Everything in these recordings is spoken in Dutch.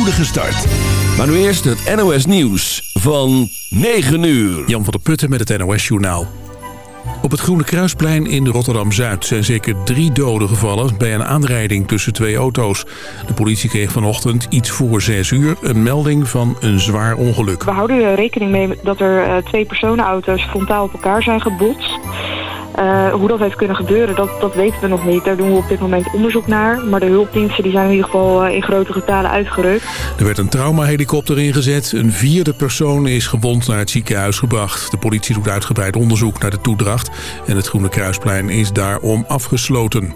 spoedige start. Maar nu eerst het NOS Nieuws van 9 uur. Jan van der Putten met het NOS Journaal. Op het Groene Kruisplein in Rotterdam-Zuid zijn zeker drie doden gevallen... bij een aanrijding tussen twee auto's. De politie kreeg vanochtend iets voor zes uur een melding van een zwaar ongeluk. We houden er rekening mee dat er uh, twee personenauto's frontaal op elkaar zijn gebotst. Uh, hoe dat heeft kunnen gebeuren, dat, dat weten we nog niet. Daar doen we op dit moment onderzoek naar. Maar de hulpdiensten die zijn in ieder geval uh, in grote getalen uitgerukt. Er werd een traumahelikopter ingezet. Een vierde persoon is gewond naar het ziekenhuis gebracht. De politie doet uitgebreid onderzoek naar de toedracht. En het Groene Kruisplein is daarom afgesloten.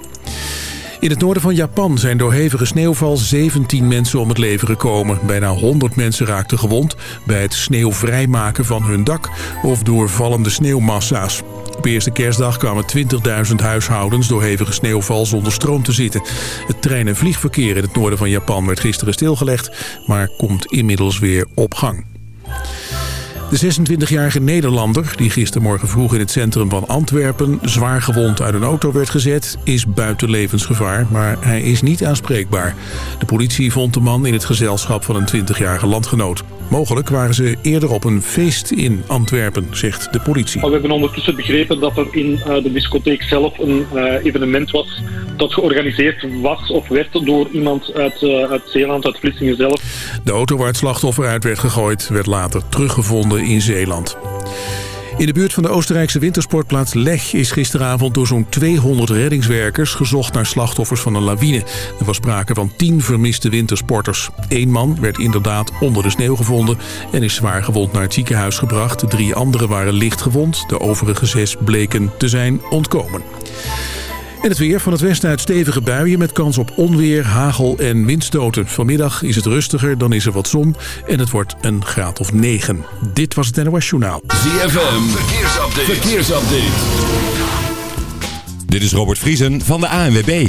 In het noorden van Japan zijn door hevige sneeuwval 17 mensen om het leven gekomen. Bijna 100 mensen raakten gewond bij het sneeuwvrijmaken van hun dak of door vallende sneeuwmassa's. Op eerste kerstdag kwamen 20.000 huishoudens door hevige sneeuwval zonder stroom te zitten. Het trein- en vliegverkeer in het noorden van Japan werd gisteren stilgelegd, maar komt inmiddels weer op gang. De 26-jarige Nederlander, die gistermorgen vroeg in het centrum van Antwerpen... zwaar gewond uit een auto werd gezet, is buiten levensgevaar, maar hij is niet aanspreekbaar. De politie vond de man in het gezelschap van een 20-jarige landgenoot. Mogelijk waren ze eerder op een feest in Antwerpen, zegt de politie. We hebben ondertussen begrepen dat er in uh, de discotheek zelf een uh, evenement was... dat georganiseerd was of werd door iemand uit, uh, uit Zeeland, uit Vlissingen zelf. De auto waar het slachtoffer uit werd gegooid werd later teruggevonden in Zeeland. In de buurt van de Oostenrijkse wintersportplaats Lech is gisteravond door zo'n 200 reddingswerkers gezocht naar slachtoffers van een lawine. Er was sprake van 10 vermiste wintersporters. Eén man werd inderdaad onder de sneeuw gevonden en is zwaar gewond naar het ziekenhuis gebracht. Drie anderen waren licht gewond. De overige zes bleken te zijn ontkomen. En het weer van het westen uit stevige buien met kans op onweer, hagel en windstoten. Vanmiddag is het rustiger, dan is er wat zon en het wordt een graad of 9. Dit was het NOS Journaal. ZFM, verkeersupdate. verkeersupdate. Dit is Robert Vriesen van de ANWB.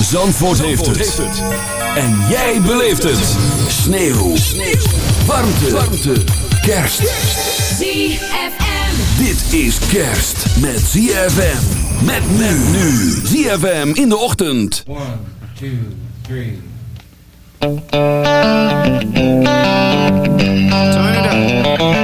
Zandvoort, heeft, het. En jij beleeft het. Sneeuw. Sneeuw. Warmte. Warmte. Kerst. ZFM. Dit is kerst met ZFM. Met men nu. ZFM in de ochtend. 1, 2, 3. Turn it up.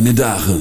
Fijne dagen.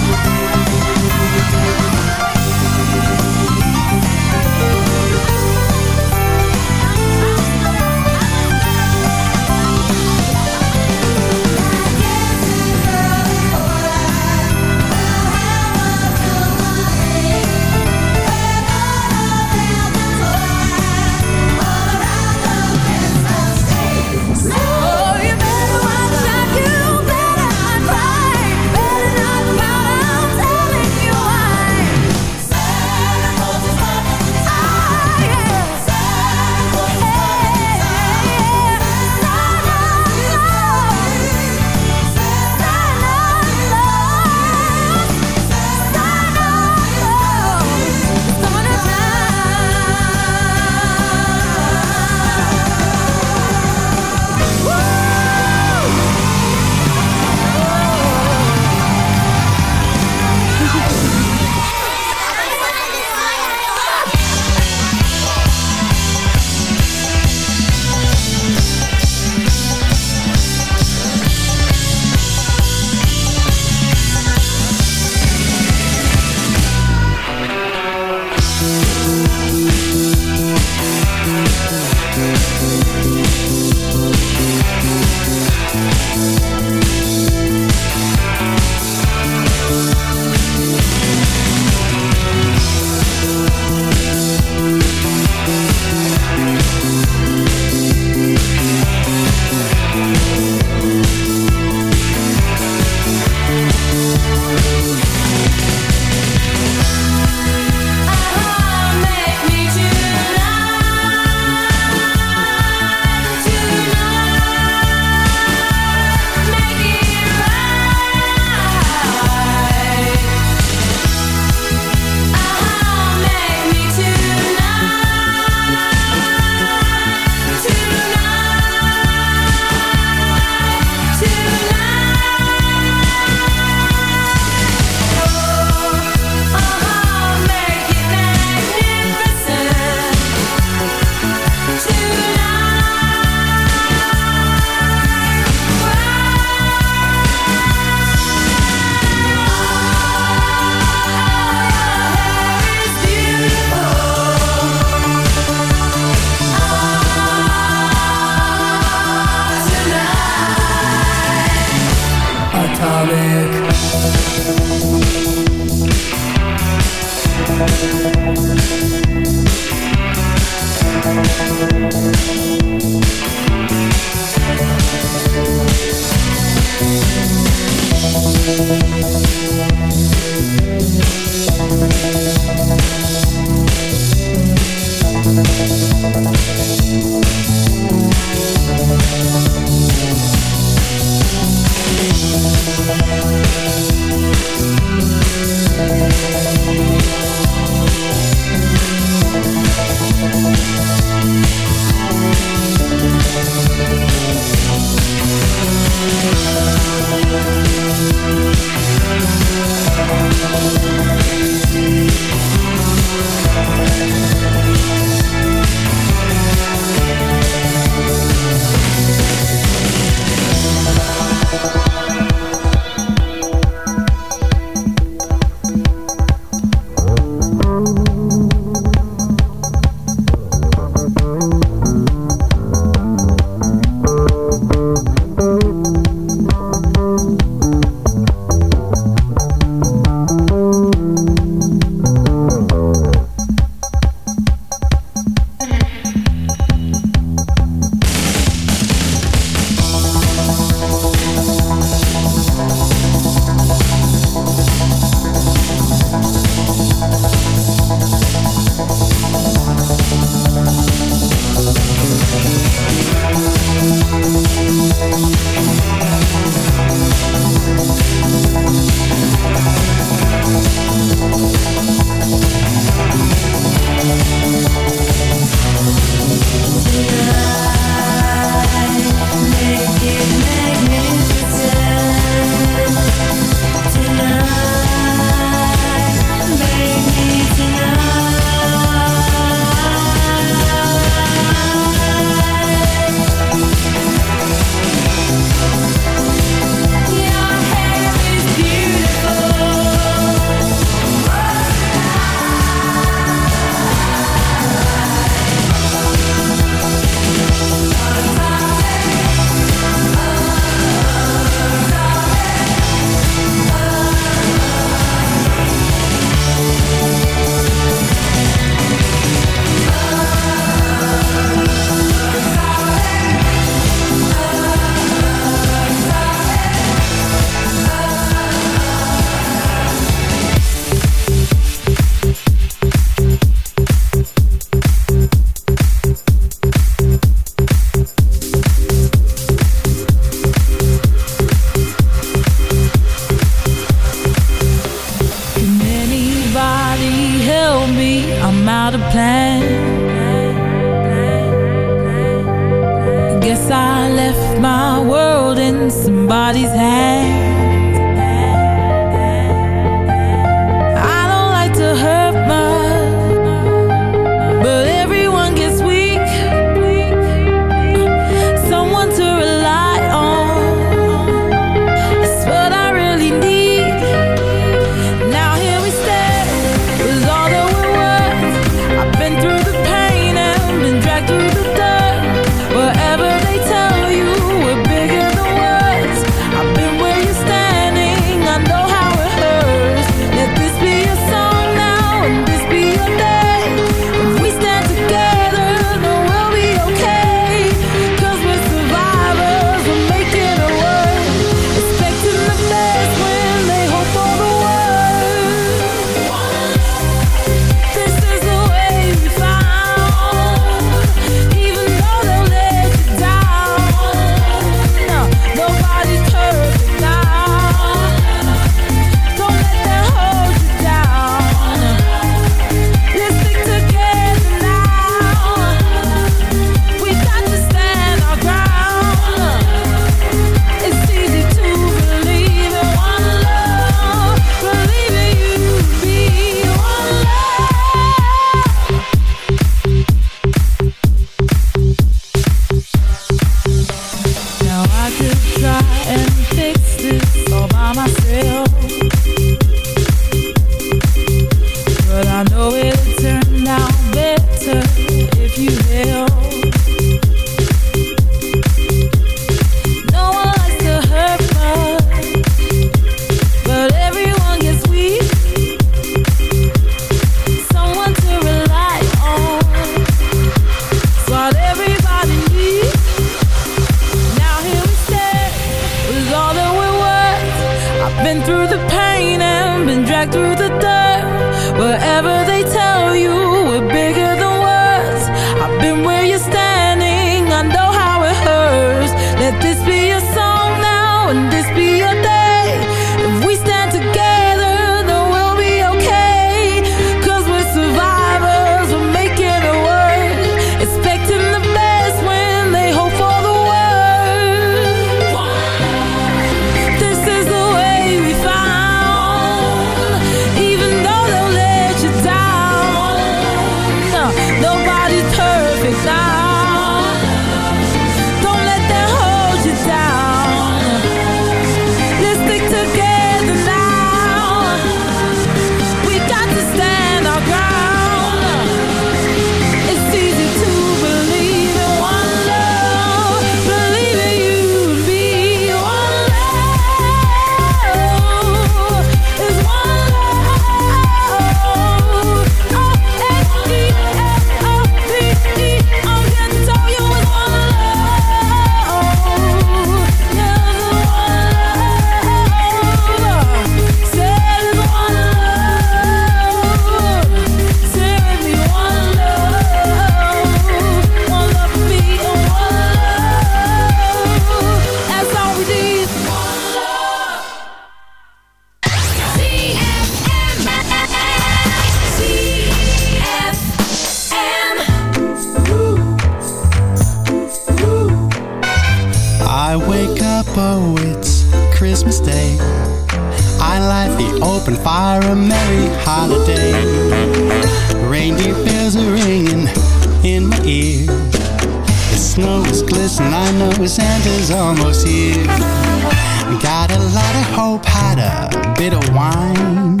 Bit of wine.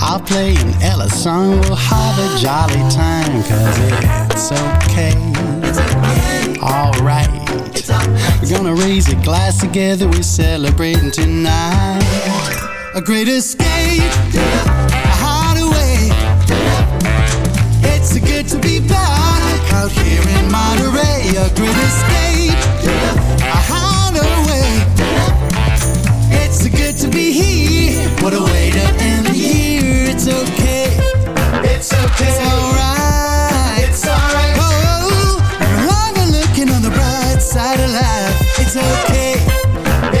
I'll play an Ella song, we'll have a jolly time, cause it's okay. Alright. We're gonna raise a glass together, we're celebrating tonight. A great escape, a hideaway. It's good to be back out here in Monterey. A great escape, a hideaway. What a way to end the year. It's okay. It's okay. It's alright. It's alright. Oh, long and looking on the bright side of life. It's okay.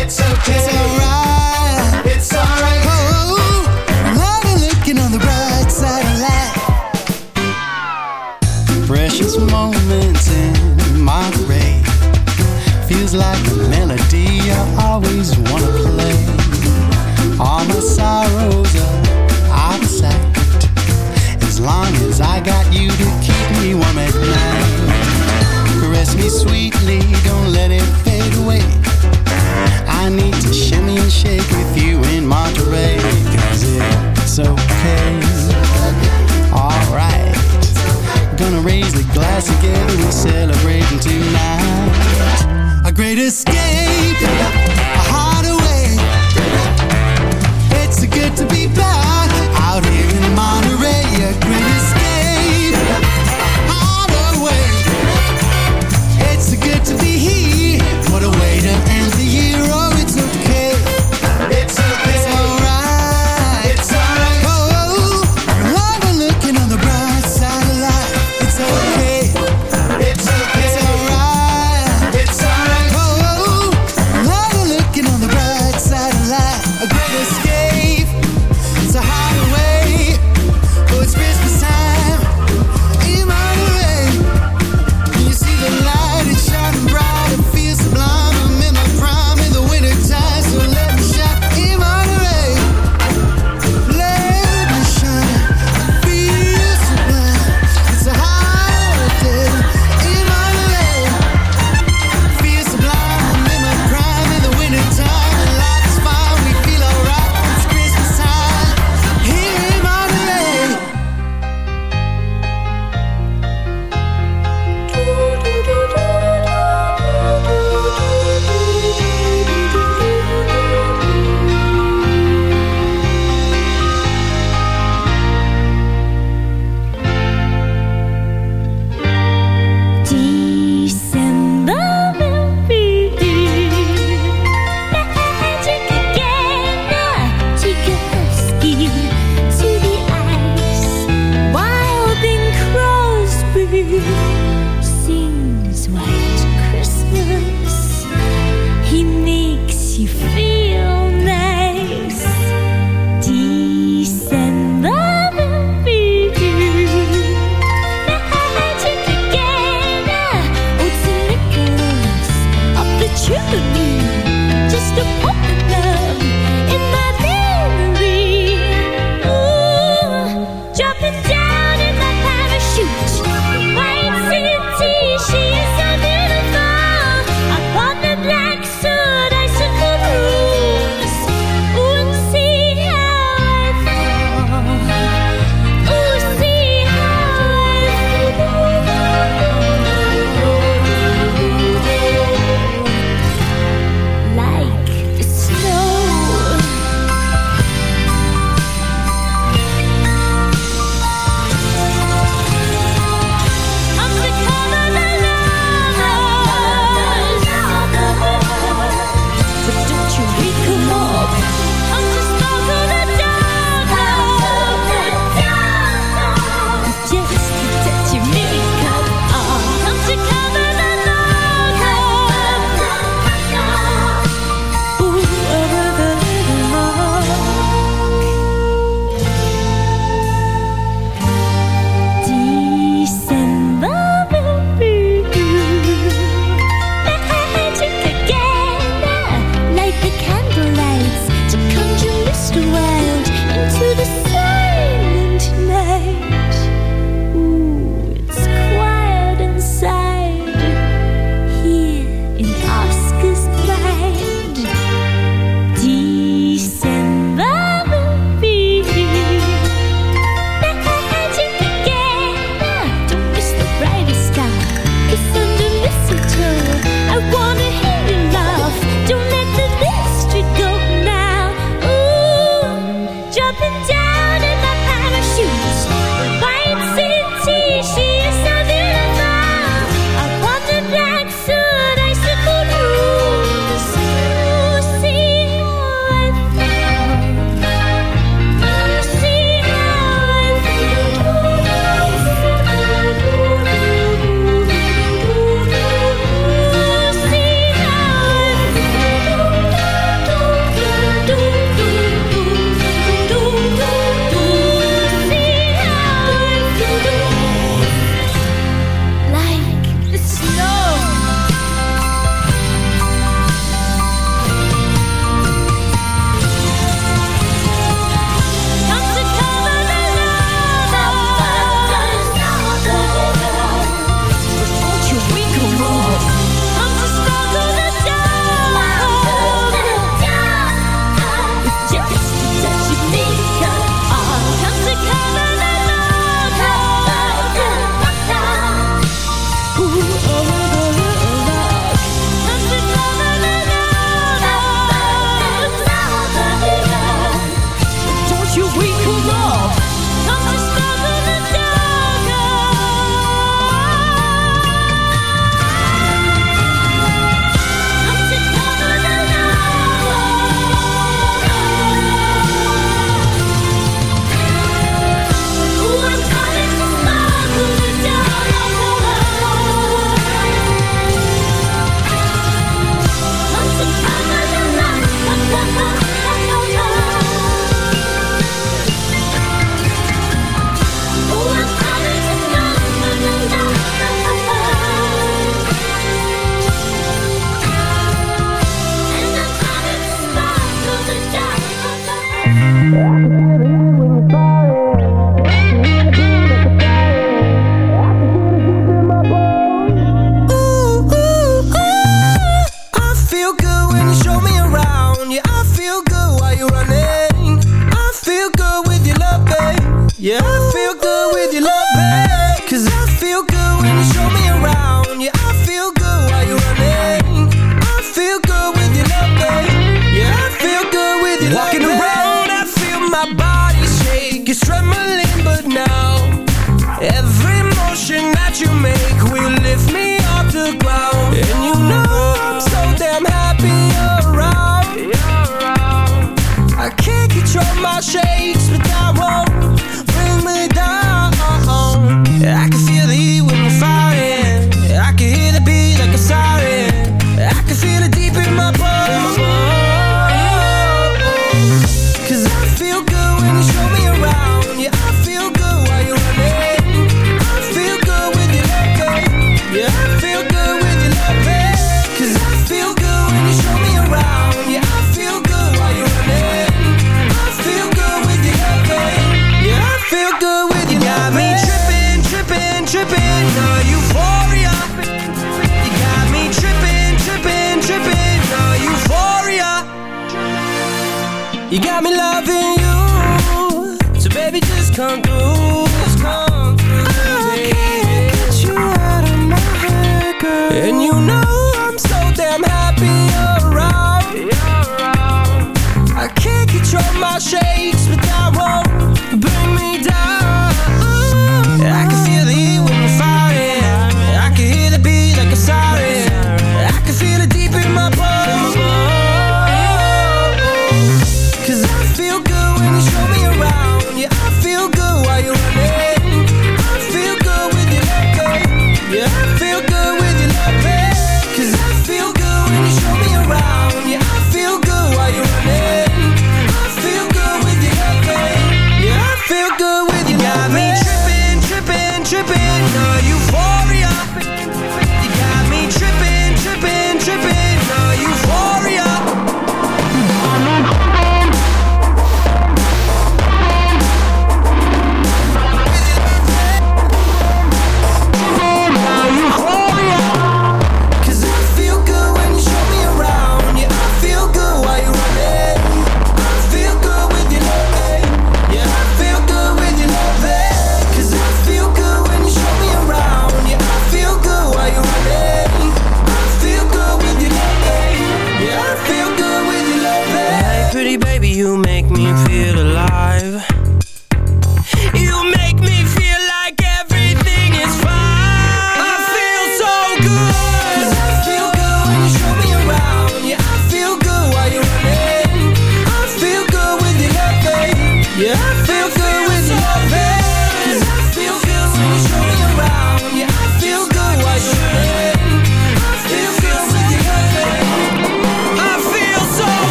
It's okay. It's alright. It's alright. Oh, long and looking on the bright side of life. Precious moments in Monterey. Feels like a melody I always wanna play. All my sorrows are out of sight. As long as I got you to keep me warm at night. Caress me sweetly, don't let it fade away. I need to shimmy and shake with you in Monterey. Cause it's okay. Alright. Gonna raise the glass together, we're celebrating tonight. A great escape,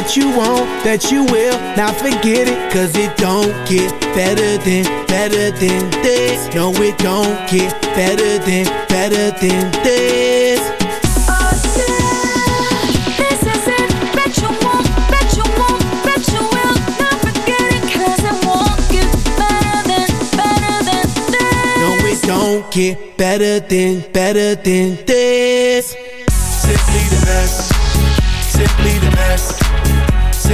that you want, that you will not forget it. Cause it don't get better than, better than this. No, it don't get better than, better than this. Don't get better than, better than this. Simply the best. Simply the best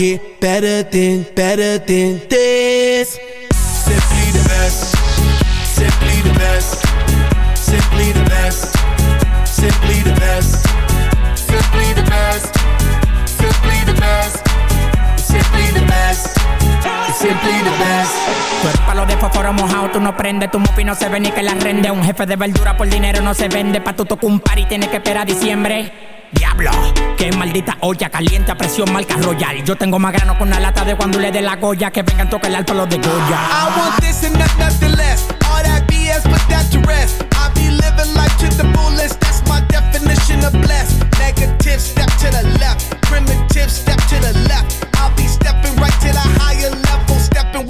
get better than, better than this. Simply the best. Simply the best. Simply the best. Simply the best. Simply the best. Simply the best. Simply the best. Simply the best. Eres palo de fósforo mojado, tú no prendes, tu mufi no se ve ni que la rende. Un jefe de verdura por dinero no se vende, pa' tu tocar un par y tienes que esperar a diciembre. Diablo, qué maldita olla caliente a presión marca royal. Yo tengo más grano con una lata de cuando le dé la goya que vengan tocar el alto los de Goya. I want this and not nothing less. All that BS, put that to rest. I be living life to the fullest. That's my definition of blessed.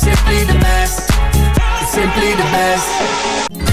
simply the best, simply the best.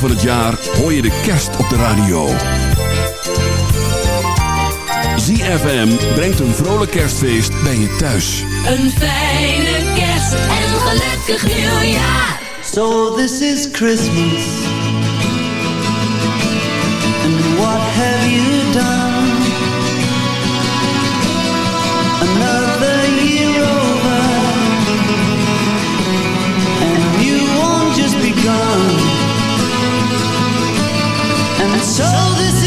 Weken van het jaar hoor je de kerst op de radio. ZFM brengt een vrolijk kerstfeest bij je thuis. Een fijne kerst en een gelukkig nieuwjaar. So this is Christmas. And what have you done? Another year over. And you won't just begun. And so this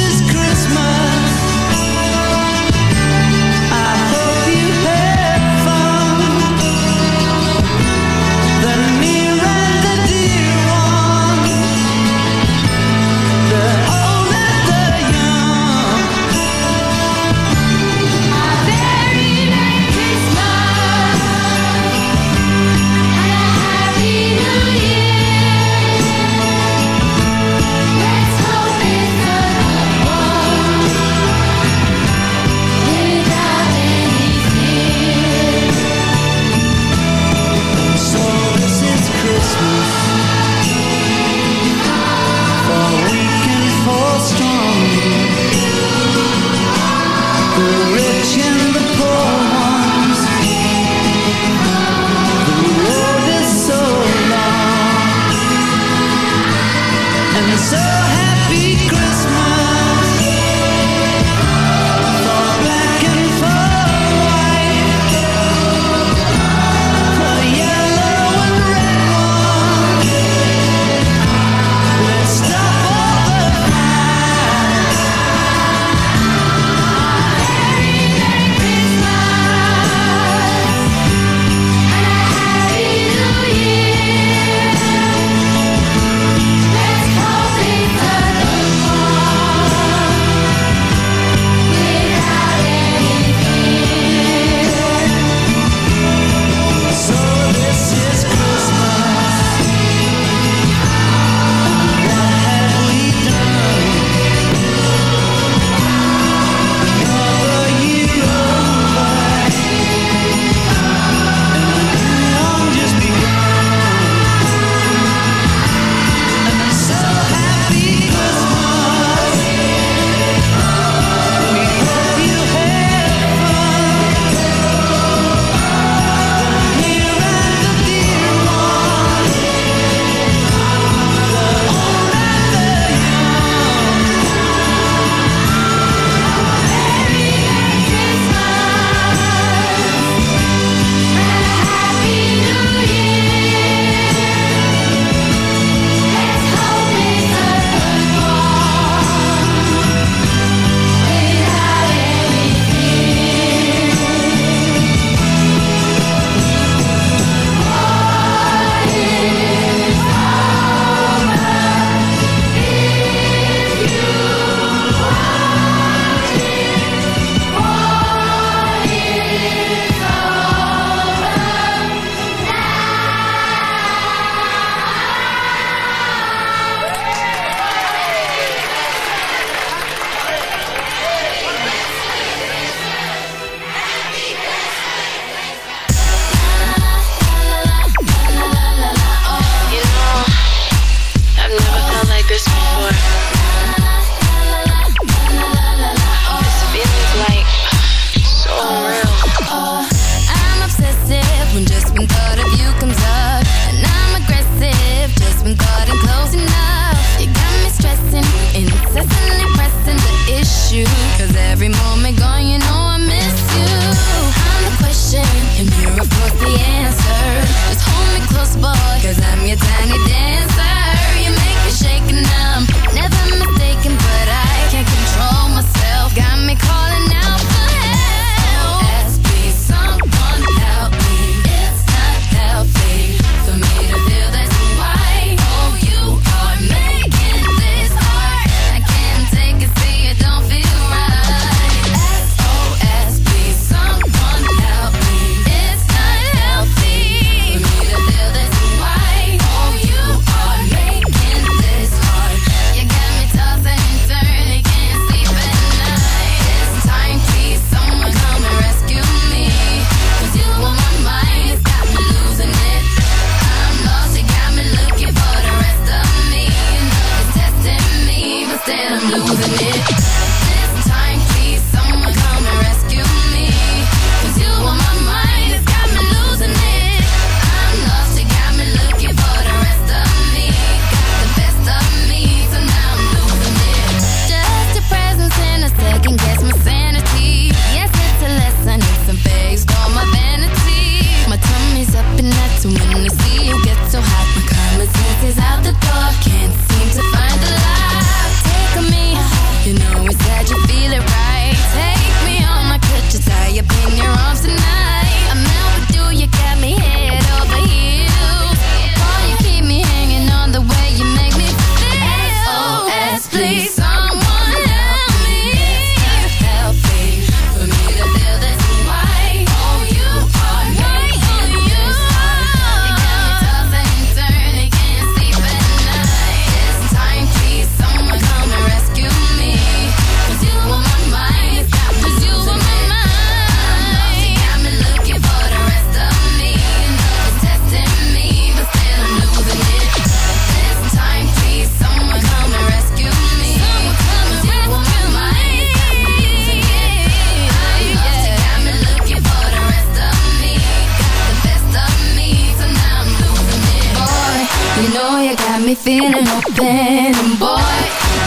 me feeling open. And boy,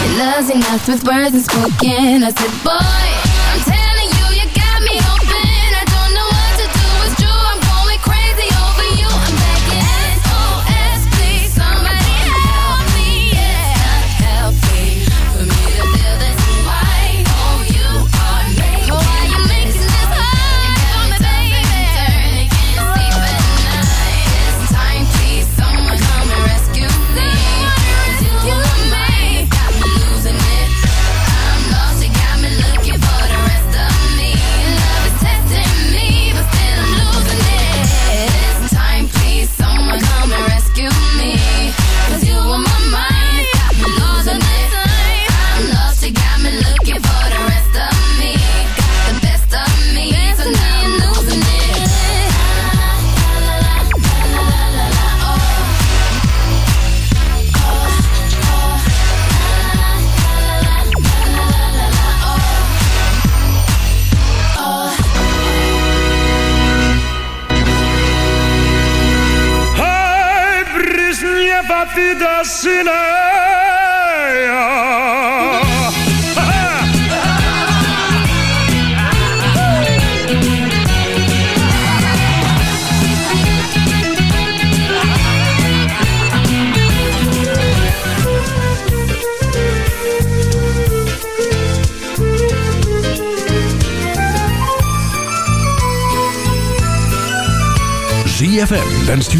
your love's enough with words and spoken. I said, boy.